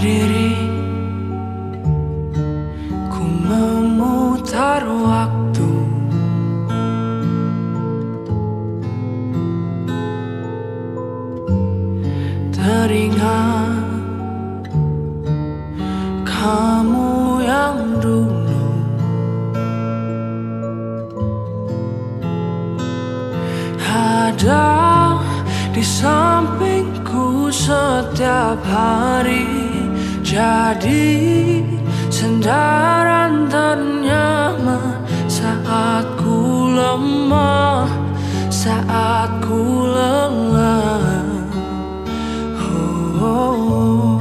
diri. Ku memutar waktu. Teringat Kamu yang dulu. Ada di sampingku setiap hari Jadi sendaran ternyaman Saat ku lemah Saat ku lelah oh, oh, oh.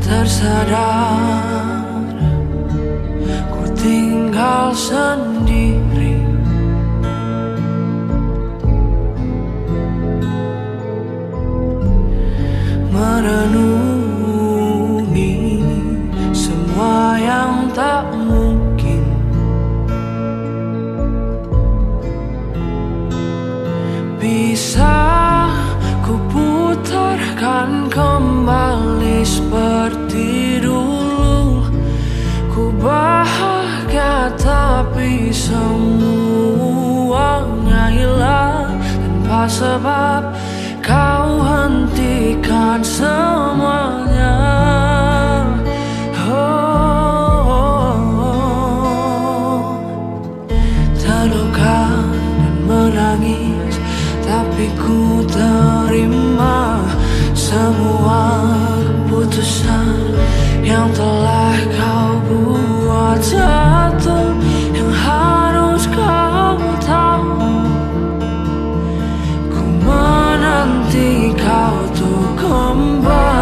Tersadar tinggal sendiri Merenungi semua yang tak mungkin. Bisa ku putarkan kembali seperti dulu. Ku bahagia tapi semuanya hilang Tanpa sebab kau hentikan semuanya oh, oh, oh. Terluka dan menangis Tapi ku terima semua keputusan yang telah kau buat tuh kembali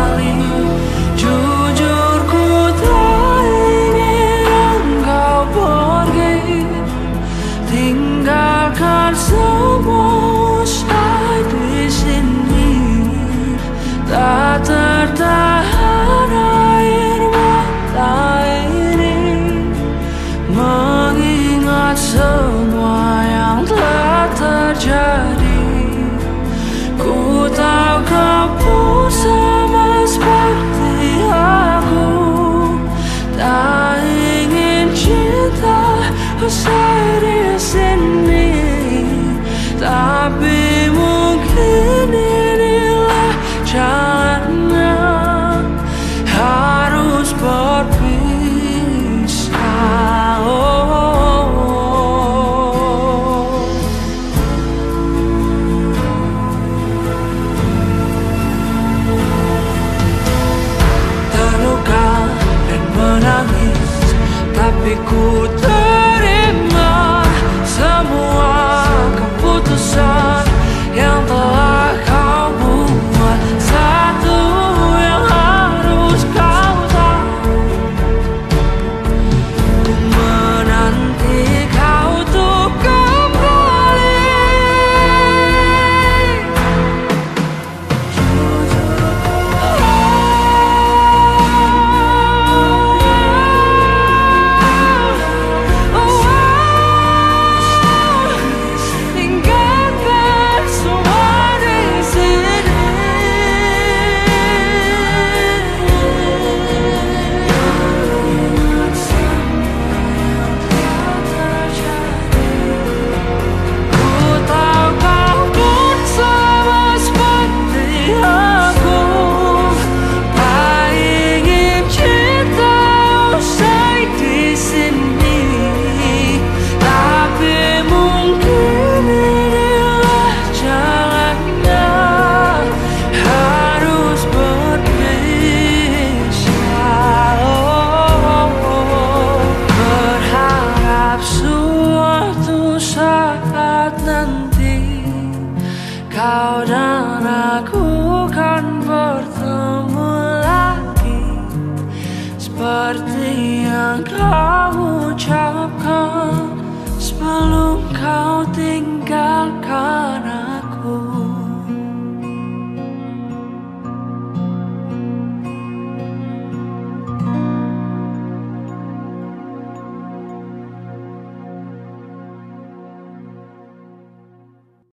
Kau dan aku kan bertemu lagi. Seperti yang kau